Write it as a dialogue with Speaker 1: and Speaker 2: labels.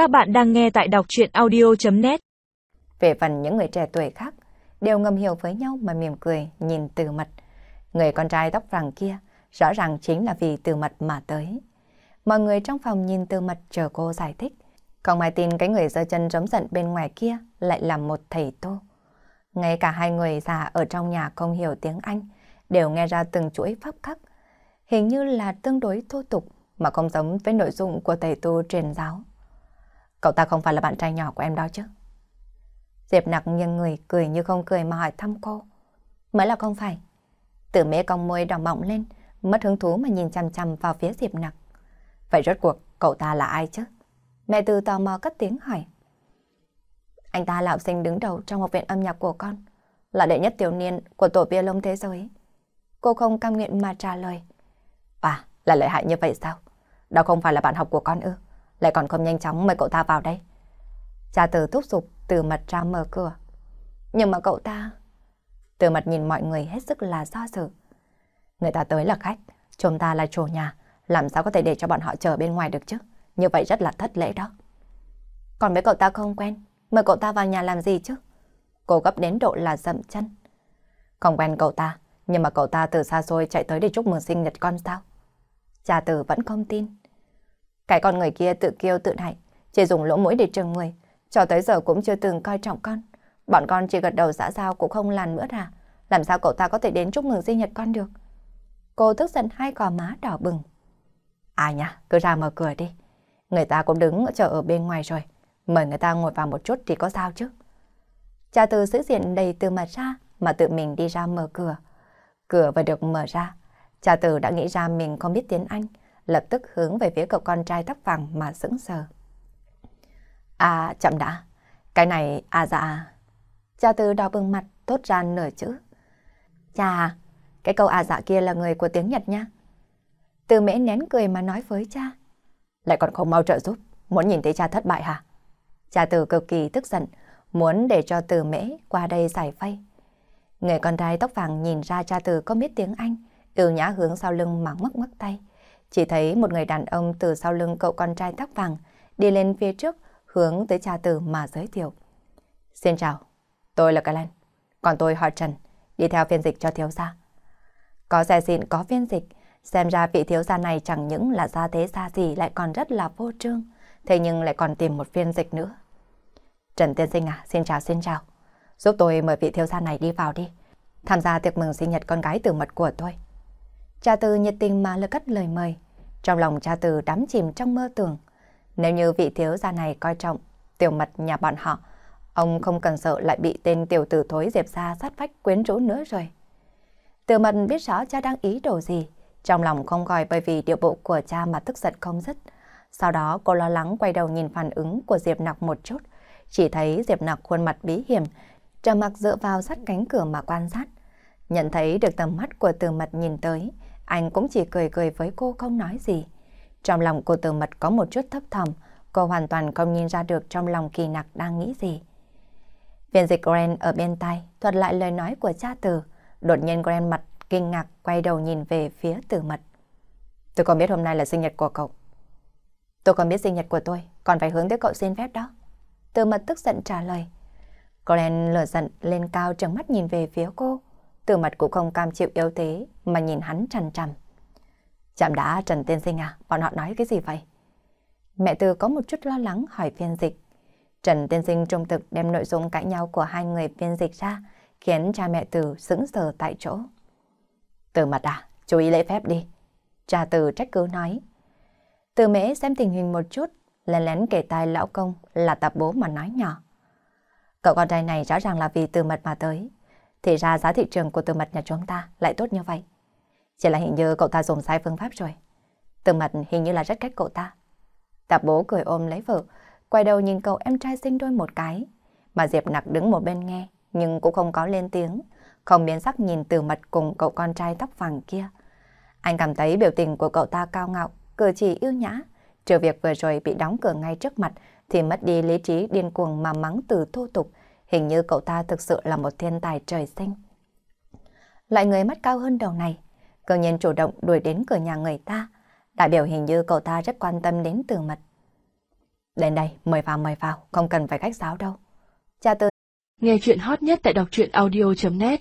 Speaker 1: Các bạn đang nghe tại đọc chuyện audio.net
Speaker 2: Về phần những người trẻ tuổi khác, đều ngầm hiểu với nhau mà mỉm cười nhìn từ mật. Người con trai tóc vàng kia rõ ràng chính là vì từ mật mà tới. Mọi người trong phòng nhìn từ mật chờ cô giải thích. Không ai tin cái người giơ chân giống giận bên ngoài kia lại là một thầy tô. Ngay cả hai người già ở trong nhà không hiểu tiếng Anh đều nghe ra từng chuỗi pháp khắc. Hình như là tương đối thô tục mà không giống với nội dung của thầy tu truyền giáo. Cậu ta không phải là bạn trai nhỏ của em đó chứ? Diệp nặc nghiêng người cười như không cười mà hỏi thăm cô. Mới là không phải. Tử mê cong môi đỏ mọng lên, mất hứng thú mà nhìn chằm chằm vào phía Diệp nặc. Vậy rốt cuộc cậu ta là ai chứ? Mẹ từ tò mò cất tiếng hỏi. Anh ta là học sinh đứng đầu trong học viện âm nhạc của con, là đệ nhất tiểu niên của tổ violon thế giới. Cô không cam nguyện mà trả lời. À, là lợi hại như vậy sao? Đó không phải là bạn học của con ư? Lại còn không nhanh chóng mời cậu ta vào đây. Cha từ thúc giục từ mật ra mở cửa. Nhưng mà cậu ta... Từ mật nhìn mọi người hết sức là do dự. Người ta tới là khách, chúng ta là chủ nhà, làm sao có thể để cho bọn họ chờ bên ngoài được chứ? Như vậy rất là thất lễ đó. Còn với cậu ta không quen, mời cậu ta vào nhà làm gì chứ? Cô gấp đến độ là dậm chân. Không quen cậu ta, nhưng mà cậu ta từ xa xôi chạy tới để chúc mừng sinh nhật con sao? Cha tử vẫn không tin. Cái con người kia tự kiêu tự đại, chỉ dùng lỗ mũi để trừng người, cho tới giờ cũng chưa từng coi trọng con. Bọn con chỉ gật đầu xã giao cũng không làn nữa à? Làm sao cậu ta có thể đến chúc mừng sinh nhật con được? Cô tức giận hai gò má đỏ bừng. À nhá, cứ ra mở cửa đi. Người ta cũng đứng chờ ở bên ngoài rồi. Mời người ta ngồi vào một chút thì có sao chứ? Cha từ giữ diện đầy từ mặt ra mà tự mình đi ra mở cửa. Cửa vừa được mở ra, cha từ đã nghĩ ra mình không biết tiếng Anh, lập tức hướng về phía cậu con trai tóc vàng mà sững sờ. À, chậm đã. Cái này, à dạ. Cha từ đỏ bừng mặt, tốt ra nửa chữ. Cha, cái câu à dạ kia là người của tiếng Nhật nha. Từ mễ nén cười mà nói với cha. Lại còn không mau trợ giúp, muốn nhìn thấy cha thất bại hả? Cha từ cực kỳ tức giận, muốn để cho từ mễ qua đây giải vây. Người con trai tóc vàng nhìn ra cha từ có biết tiếng Anh, ưu nhã hướng sau lưng mà mất mất tay. Chỉ thấy một người đàn ông từ sau lưng cậu con trai tóc vàng đi lên phía trước, hướng tới cha tử mà giới thiệu. Xin chào, tôi là Glenn, còn tôi họ Trần, đi theo phiên dịch cho thiếu gia. Có xe xịn có phiên dịch, xem ra vị thiếu gia này chẳng những là gia thế xa xỉ lại còn rất là vô trương, thế nhưng lại còn tìm một phiên dịch nữa. Trần Tiên Sinh à, xin chào xin chào. Giúp tôi mời vị thiếu gia này đi vào đi. Tham gia tiệc mừng sinh nhật con gái tử mật của tôi. Cha Từ nhiệt tình mà lực cất lời mời. Trong lòng cha Từ đắm chìm trong mơ tưởng. Nếu như vị thiếu gia này coi trọng tiểu mật nhà bọn họ, ông không cần sợ lại bị tên tiểu tử thối diệp ra sát vách quyến rũ nữa rồi. Tiểu mật biết rõ cha đang ý đồ gì, trong lòng không gọi bởi vì điệu bộ của cha mà tức giận không dứt. Sau đó cô lo lắng quay đầu nhìn phản ứng của Diệp Nặc một chút, chỉ thấy Diệp Nặc khuôn mặt bí hiểm, trầm mặc dựa vào sát cánh cửa mà quan sát. Nhận thấy được tầm mắt của từ mật nhìn tới, anh cũng chỉ cười cười với cô không nói gì. Trong lòng cô từ mật có một chút thấp thầm cô hoàn toàn không nhìn ra được trong lòng kỳ nặc đang nghĩ gì. Viên dịch Grant ở bên tai thuật lại lời nói của cha từ. Đột nhiên Grant mặt kinh ngạc quay đầu nhìn về phía từ mật. Tôi còn biết hôm nay là sinh nhật của cậu. Tôi còn biết sinh nhật của tôi, còn phải hướng tới cậu xin phép đó. Từ mật tức giận trả lời. Glenn lửa giận lên cao trừng mắt nhìn về phía cô. Từ mật cũng không cam chịu yếu thế mà nhìn hắn chằm chằm. Chạm đã Trần Tiên Sinh à, bọn họ nói cái gì vậy? Mẹ Từ có một chút lo lắng hỏi phiên dịch. Trần Tiên Sinh trung thực đem nội dung cãi nhau của hai người phiên dịch ra, khiến cha mẹ Từ sững sờ tại chỗ. Từ mặt à, chú ý lễ phép đi. Cha Từ trách cứ nói. Từ mễ xem tình hình một chút, lén lén kể tai lão công là tập bố mà nói nhỏ. Cậu con trai này rõ ràng là vì từ mật mà tới. Thì ra giá thị trường của từ mật nhà chúng ta lại tốt như vậy. Chỉ là hình như cậu ta dùng sai phương pháp rồi. Từ mật hình như là rất ghét cậu ta. Tạp bố cười ôm lấy vợ, quay đầu nhìn cậu em trai sinh đôi một cái. Mà Diệp nặc đứng một bên nghe, nhưng cũng không có lên tiếng, không biến sắc nhìn từ mật cùng cậu con trai tóc vàng kia. Anh cảm thấy biểu tình của cậu ta cao ngạo, cử chỉ yêu nhã. Trừ việc vừa rồi bị đóng cửa ngay trước mặt thì mất đi lý trí điên cuồng mà mắng từ thô tục. Hình như cậu ta thực sự là một thiên tài trời sinh. loại người mắt cao hơn đầu này, cơ nhiên chủ động đuổi đến cửa nhà người ta. Đại biểu hình như cậu ta rất quan tâm đến từ mật. Đến đây, mời vào mời vào, không cần phải khách sáo đâu. Cha tư
Speaker 1: Nghe chuyện hot nhất tại đọc truyện audio.net